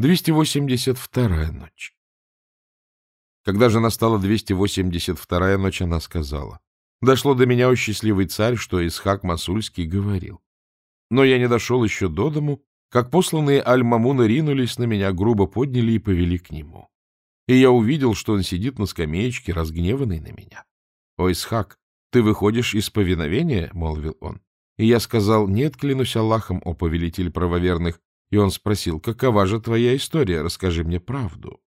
282-я ночь. Когда же настала 282-я ночь, она сказала, «Дошло до меня, о счастливый царь, что Исхак Масульский говорил. Но я не дошел еще до дому, как посланные Аль-Мамуна ринулись на меня, грубо подняли и повели к нему. И я увидел, что он сидит на скамеечке, разгневанный на меня. «О, Исхак, ты выходишь из повиновения?» — молвил он. И я сказал, «Нет, клянусь Аллахом, о повелитель правоверных». И он спросил, «Какова же твоя история? Расскажи мне правду».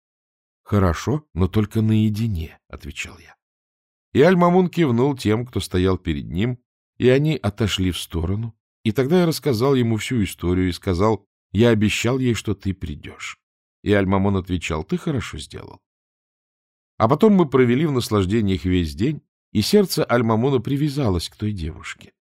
«Хорошо, но только наедине», — отвечал я. И Аль-Мамун кивнул тем, кто стоял перед ним, и они отошли в сторону, и тогда я рассказал ему всю историю и сказал, я обещал ей, что ты придешь. И Аль-Мамон отвечал, ты хорошо сделал. А потом мы провели в наслаждениях весь день, и сердце Аль-Мамона привязалось к той девушке.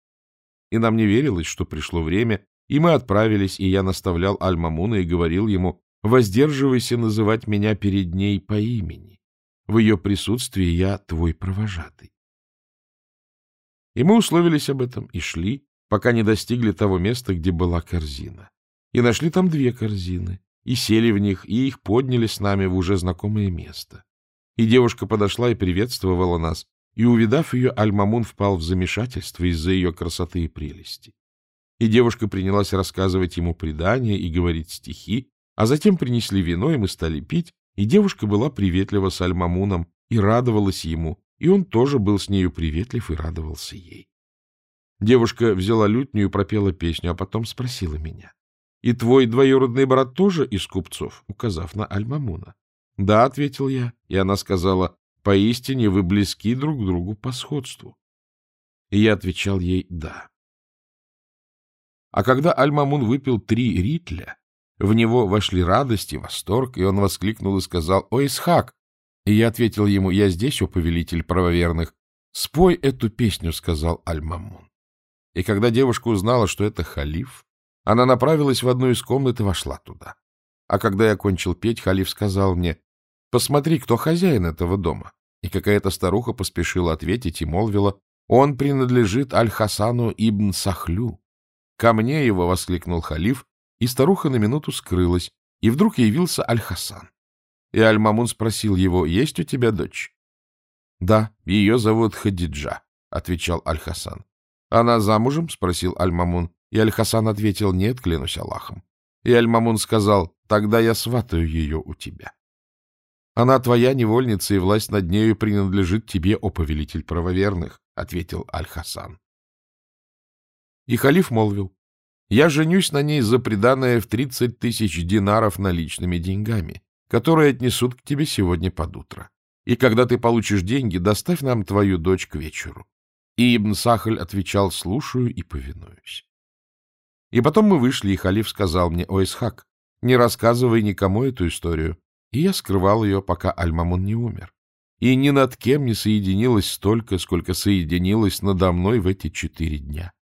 И нам не верилось, что пришло время, и мы отправились, и я наставлял Аль-Мамуна и говорил ему, воздерживайся называть меня перед ней по имени. В ее присутствии я твой провожатый. И мы условились об этом и шли, пока не достигли того места, где была корзина. И нашли там две корзины, и сели в них, и их подняли с нами в уже знакомое место. И девушка подошла и приветствовала нас, и, увидав ее, Аль-Мамун впал в замешательство из-за ее красоты и прелести. И девушка принялась рассказывать ему предания и говорить стихи, а затем принесли вино, и мы стали пить, и девушка была приветлива с Аль-Мамуном и радовалась ему, и он тоже был с нею приветлив и радовался ей. Девушка взяла лютню и пропела песню, а потом спросила меня. — И твой двоюродный брат тоже из купцов? — указав на Аль-Мамуна. — Да, — ответил я, и она сказала, — поистине вы близки друг к другу по сходству. И я отвечал ей «да». А когда Аль-Мамун выпил три ритля, в него вошли радость и восторг, и он воскликнул и сказал «О, Исхак!» И я ответил ему «Я здесь, о повелитель правоверных». «Спой эту песню», — сказал Аль-Мамун. И когда девушка узнала, что это халиф, она направилась в одну из комнат и вошла туда. А когда я кончил петь, халиф сказал мне, «Посмотри, кто хозяин этого дома». И какая-то старуха поспешила ответить и молвила, «Он принадлежит Аль-Хасану ибн Сахлю». «Ко мне его!» — воскликнул халиф, и старуха на минуту скрылась, и вдруг явился Аль-Хасан. И Аль-Мамун спросил его, «Есть у тебя дочь?» «Да, ее зовут Хадиджа», — отвечал Аль-Хасан. Она замужем? — спросил Аль-Мамун. И Аль-Хасан ответил, — нет, клянусь Аллахом. И Аль-Мамун сказал, — тогда я сватаю ее у тебя. Она твоя невольница, и власть над нею принадлежит тебе, о повелитель правоверных, — ответил Аль-Хасан. И халиф молвил, — я женюсь на ней за преданное в тридцать тысяч динаров наличными деньгами, которые отнесут к тебе сегодня под утро. И когда ты получишь деньги, доставь нам твою дочь к вечеру. И Ибн Сахаль отвечал «слушаю и повинуюсь». И потом мы вышли, и халиф сказал мне, «О, Исхак, не рассказывай никому эту историю». И я скрывал ее, пока Аль-Мамун не умер. И ни над кем не соединилось столько, сколько соединилось надо мной в эти четыре дня.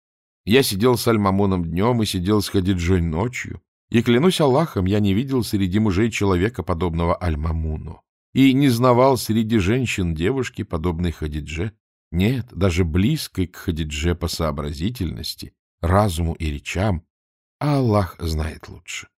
Я сидел с Аль-Мамуном днем и сидел с Хадиджой ночью, и, клянусь Аллахом, я не видел среди мужей человека, подобного Аль-Мамуну, и не знавал среди женщин девушки, подобной Хадидже, нет, даже близкой к Хадидже по сообразительности, разуму и речам, а Аллах знает лучше.